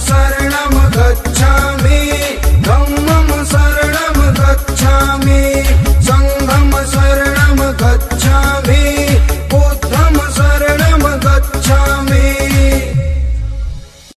sorry.